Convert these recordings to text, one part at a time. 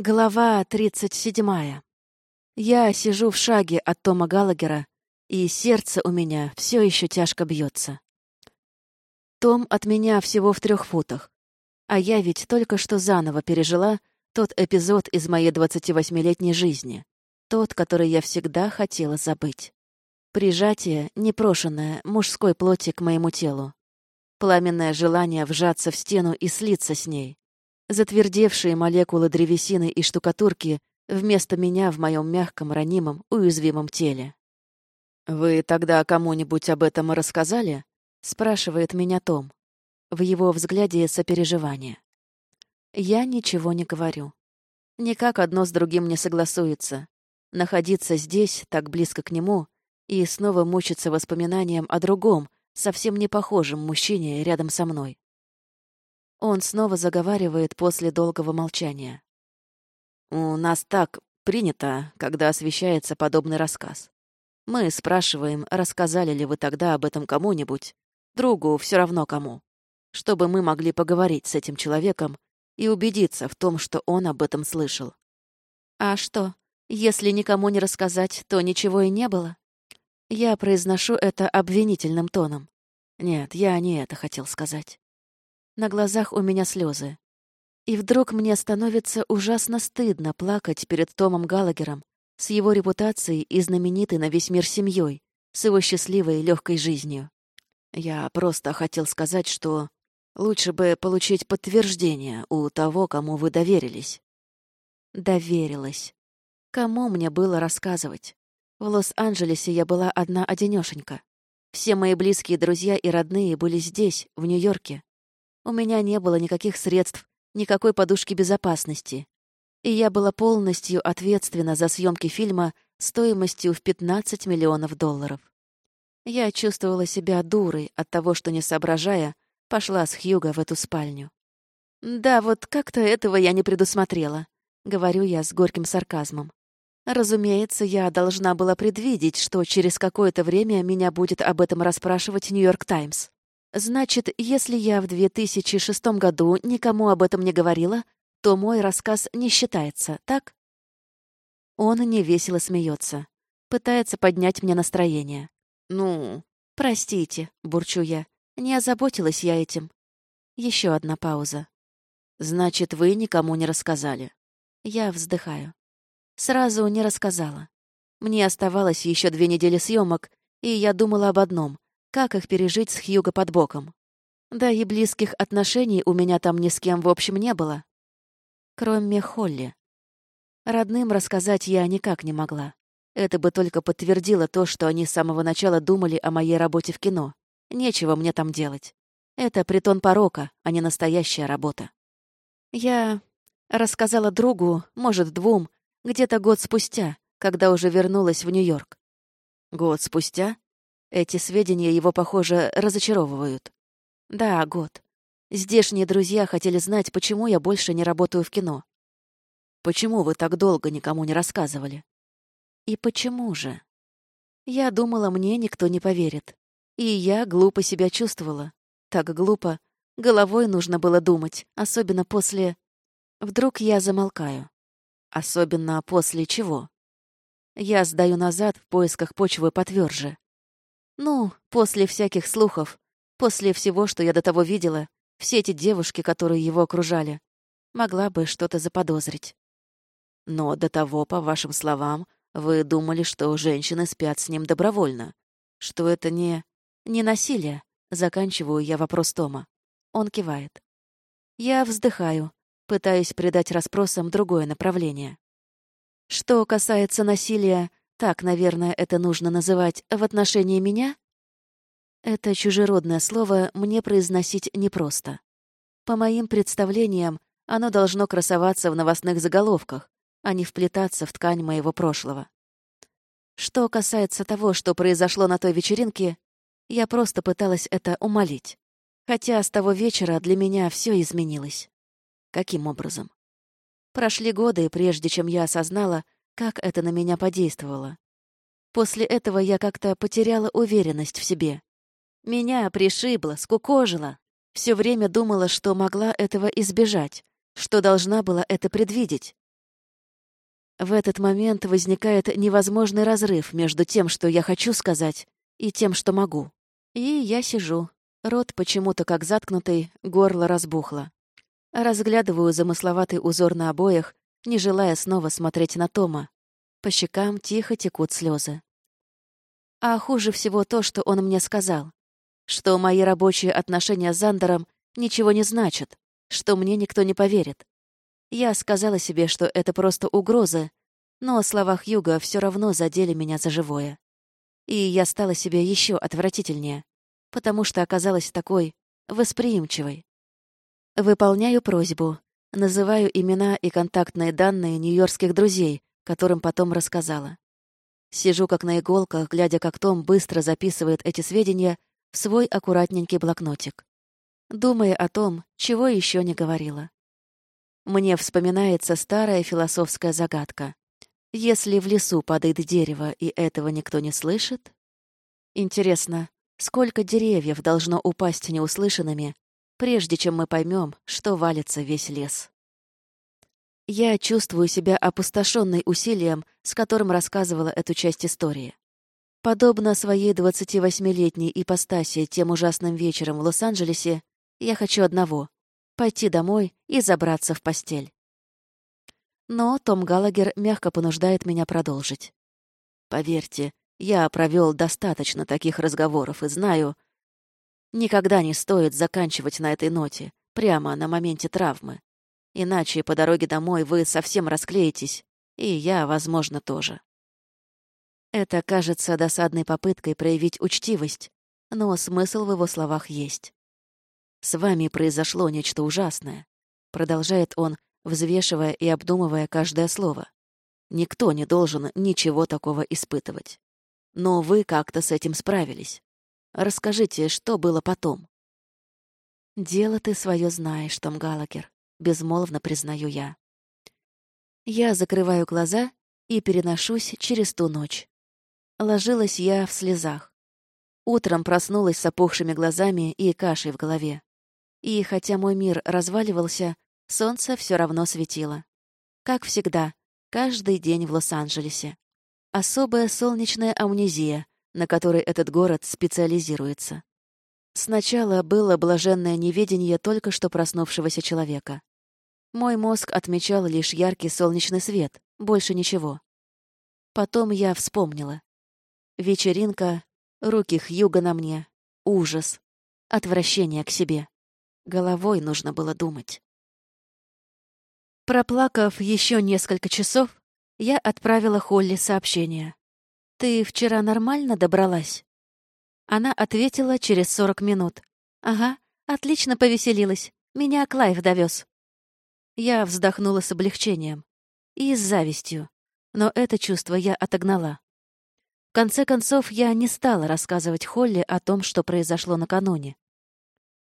Глава 37. Я сижу в шаге от Тома Галагера, и сердце у меня все еще тяжко бьется. Том от меня всего в трех футах, а я ведь только что заново пережила тот эпизод из моей 28-летней жизни, тот, который я всегда хотела забыть. Прижатие, непрошенное, мужской плоти к моему телу. Пламенное желание вжаться в стену и слиться с ней затвердевшие молекулы древесины и штукатурки вместо меня в моем мягком, ранимом, уязвимом теле. «Вы тогда кому-нибудь об этом рассказали?» — спрашивает меня Том. В его взгляде сопереживание. Я ничего не говорю. Никак одно с другим не согласуется. Находиться здесь, так близко к нему, и снова мучиться воспоминанием о другом, совсем не похожем мужчине рядом со мной. Он снова заговаривает после долгого молчания. «У нас так принято, когда освещается подобный рассказ. Мы спрашиваем, рассказали ли вы тогда об этом кому-нибудь, другу все равно кому, чтобы мы могли поговорить с этим человеком и убедиться в том, что он об этом слышал. А что, если никому не рассказать, то ничего и не было? Я произношу это обвинительным тоном. Нет, я не это хотел сказать. На глазах у меня слезы. И вдруг мне становится ужасно стыдно плакать перед Томом Галагером с его репутацией и знаменитой на весь мир семьей, с его счастливой и легкой жизнью. Я просто хотел сказать, что лучше бы получить подтверждение у того, кому вы доверились. Доверилась. Кому мне было рассказывать? В Лос-Анджелесе я была одна-одинёшенька. Все мои близкие друзья и родные были здесь, в Нью-Йорке. У меня не было никаких средств, никакой подушки безопасности. И я была полностью ответственна за съемки фильма стоимостью в 15 миллионов долларов. Я чувствовала себя дурой от того, что, не соображая, пошла с Хьюго в эту спальню. «Да, вот как-то этого я не предусмотрела», — говорю я с горьким сарказмом. Разумеется, я должна была предвидеть, что через какое-то время меня будет об этом расспрашивать «Нью-Йорк Таймс». Значит, если я в 2006 году никому об этом не говорила, то мой рассказ не считается, так? Он невесело смеется, пытается поднять мне настроение. «Ну, простите», — бурчу я, — «не озаботилась я этим». Еще одна пауза. «Значит, вы никому не рассказали?» Я вздыхаю. Сразу не рассказала. Мне оставалось еще две недели съемок, и я думала об одном как их пережить с Хьюго под боком? Да и близких отношений у меня там ни с кем в общем не было. Кроме Холли. Родным рассказать я никак не могла. Это бы только подтвердило то, что они с самого начала думали о моей работе в кино. Нечего мне там делать. Это притон порока, а не настоящая работа. Я рассказала другу, может, двум, где-то год спустя, когда уже вернулась в Нью-Йорк. Год спустя? Эти сведения его, похоже, разочаровывают. Да, год. Здешние друзья хотели знать, почему я больше не работаю в кино. Почему вы так долго никому не рассказывали? И почему же? Я думала, мне никто не поверит. И я глупо себя чувствовала. Так глупо. Головой нужно было думать, особенно после... Вдруг я замолкаю. Особенно после чего? Я сдаю назад в поисках почвы потверже. Ну, после всяких слухов, после всего, что я до того видела, все эти девушки, которые его окружали, могла бы что-то заподозрить. Но до того, по вашим словам, вы думали, что женщины спят с ним добровольно, что это не... не насилие. Заканчиваю я вопрос Тома. Он кивает. Я вздыхаю, пытаясь придать расспросам другое направление. Что касается насилия, так, наверное, это нужно называть в отношении меня? Это чужеродное слово мне произносить непросто. По моим представлениям, оно должно красоваться в новостных заголовках, а не вплетаться в ткань моего прошлого. Что касается того, что произошло на той вечеринке, я просто пыталась это умолить. Хотя с того вечера для меня все изменилось. Каким образом? Прошли годы, прежде чем я осознала, как это на меня подействовало. После этого я как-то потеряла уверенность в себе. Меня пришибло, скукожило. Все время думала, что могла этого избежать, что должна была это предвидеть. В этот момент возникает невозможный разрыв между тем, что я хочу сказать, и тем, что могу. И я сижу. Рот почему-то как заткнутый, горло разбухло. Разглядываю замысловатый узор на обоях, не желая снова смотреть на Тома. По щекам тихо текут слезы. А хуже всего то, что он мне сказал. Что мои рабочие отношения с Зандером ничего не значат, что мне никто не поверит. Я сказала себе, что это просто угрозы, но слова Хьюга все равно задели меня за живое. И я стала себе еще отвратительнее, потому что оказалась такой восприимчивой. Выполняю просьбу, называю имена и контактные данные нью-йоркских друзей, которым потом рассказала. Сижу как на иголках, глядя, как Том быстро записывает эти сведения в свой аккуратненький блокнотик, думая о том, чего еще не говорила. Мне вспоминается старая философская загадка. Если в лесу падает дерево, и этого никто не слышит? Интересно, сколько деревьев должно упасть неуслышанными, прежде чем мы поймем, что валится весь лес? Я чувствую себя опустошенной усилием, с которым рассказывала эту часть истории. Подобно своей 28-летней ипостаси тем ужасным вечером в Лос-Анджелесе, я хочу одного — пойти домой и забраться в постель. Но Том Галагер мягко понуждает меня продолжить. Поверьте, я провел достаточно таких разговоров и знаю, никогда не стоит заканчивать на этой ноте, прямо на моменте травмы. Иначе по дороге домой вы совсем расклеитесь, и я, возможно, тоже. Это кажется досадной попыткой проявить учтивость, но смысл в его словах есть. «С вами произошло нечто ужасное», — продолжает он, взвешивая и обдумывая каждое слово. Никто не должен ничего такого испытывать. Но вы как-то с этим справились. Расскажите, что было потом? «Дело ты свое знаешь, Том Галагер», — безмолвно признаю я. Я закрываю глаза и переношусь через ту ночь. Ложилась я в слезах. Утром проснулась с опухшими глазами и кашей в голове. И хотя мой мир разваливался, Солнце все равно светило. Как всегда, каждый день в Лос-Анджелесе. Особая солнечная амнезия, на которой этот город специализируется. Сначала было блаженное неведение только что проснувшегося человека. Мой мозг отмечал лишь яркий солнечный свет, больше ничего. Потом я вспомнила. Вечеринка, руки Хьюга на мне, ужас, отвращение к себе. Головой нужно было думать. Проплакав еще несколько часов, я отправила Холли сообщение. «Ты вчера нормально добралась?» Она ответила через сорок минут. «Ага, отлично повеселилась. Меня Клайв довез. Я вздохнула с облегчением. И с завистью. Но это чувство я отогнала. В конце концов, я не стала рассказывать Холли о том, что произошло накануне.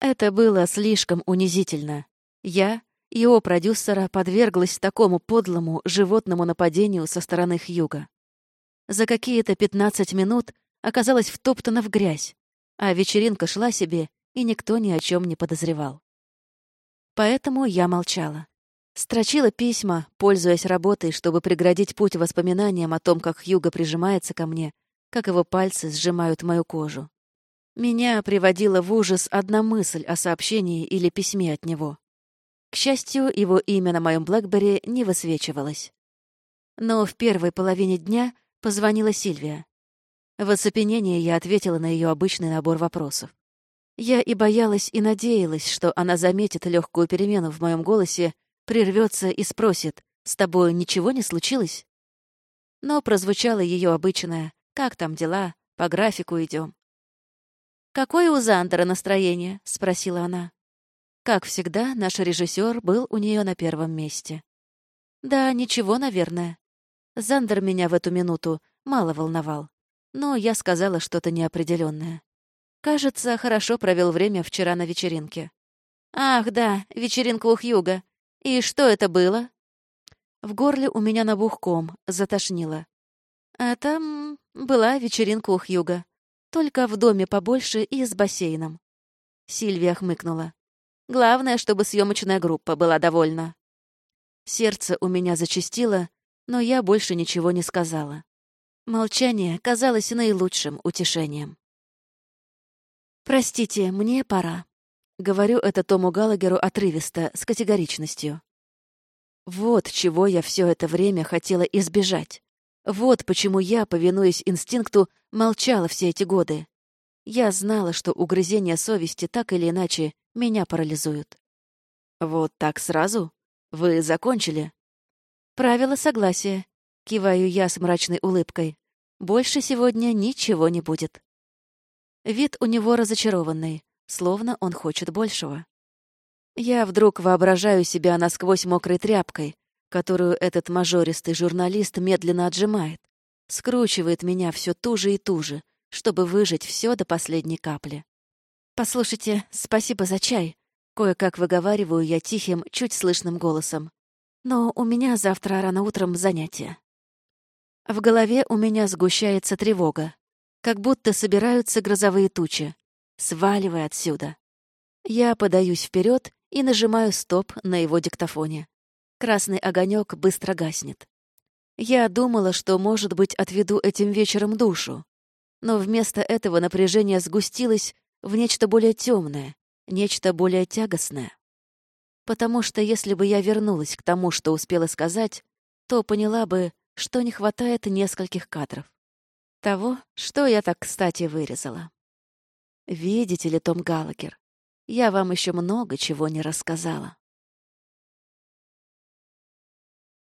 Это было слишком унизительно. Я его продюсера подверглась такому подлому животному нападению со стороны Хьюга. За какие-то 15 минут оказалась втоптана в грязь, а вечеринка шла себе, и никто ни о чем не подозревал. Поэтому я молчала. Строчила письма, пользуясь работой, чтобы преградить путь воспоминаниям о том, как Хьюго прижимается ко мне, как его пальцы сжимают мою кожу. Меня приводила в ужас одна мысль о сообщении или письме от него. К счастью, его имя на моем Блэкберри не высвечивалось. Но в первой половине дня позвонила Сильвия. В оцепенении я ответила на ее обычный набор вопросов. Я и боялась, и надеялась, что она заметит легкую перемену в моем голосе, прервется и спросит, «С тобой ничего не случилось?» Но прозвучало ее обычное «Как там дела? По графику идем. «Какое у Зандера настроение?» — спросила она. Как всегда, наш режиссер был у нее на первом месте. Да, ничего, наверное. Зандер меня в эту минуту мало волновал. Но я сказала что-то неопределенное. Кажется, хорошо провел время вчера на вечеринке. Ах, да, вечеринка у Хьюга. И что это было? В горле у меня набух ком, затошнило. А там была вечеринка у Хьюга. Только в доме побольше и с бассейном. Сильвия хмыкнула. Главное, чтобы съемочная группа была довольна. Сердце у меня зачастило, но я больше ничего не сказала. Молчание казалось наилучшим утешением. «Простите, мне пора», — говорю это Тому Галагеру отрывисто, с категоричностью. Вот чего я все это время хотела избежать. Вот почему я, повинуясь инстинкту, молчала все эти годы. Я знала, что угрызения совести так или иначе меня парализуют. «Вот так сразу? Вы закончили?» «Правило согласия», — киваю я с мрачной улыбкой. «Больше сегодня ничего не будет». Вид у него разочарованный, словно он хочет большего. Я вдруг воображаю себя насквозь мокрой тряпкой, которую этот мажористый журналист медленно отжимает, скручивает меня все туже и туже, чтобы выжать все до последней капли. «Послушайте, спасибо за чай», — кое-как выговариваю я тихим, чуть слышным голосом. «Но у меня завтра рано утром занятие». В голове у меня сгущается тревога, как будто собираются грозовые тучи. «Сваливай отсюда». Я подаюсь вперед и нажимаю «стоп» на его диктофоне. Красный огонек быстро гаснет. Я думала, что, может быть, отведу этим вечером душу. Но вместо этого напряжение сгустилось в нечто более темное, нечто более тягостное. Потому что если бы я вернулась к тому, что успела сказать, то поняла бы, что не хватает нескольких кадров. Того, что я так кстати вырезала. Видите ли, Том Галагер, я вам еще много чего не рассказала.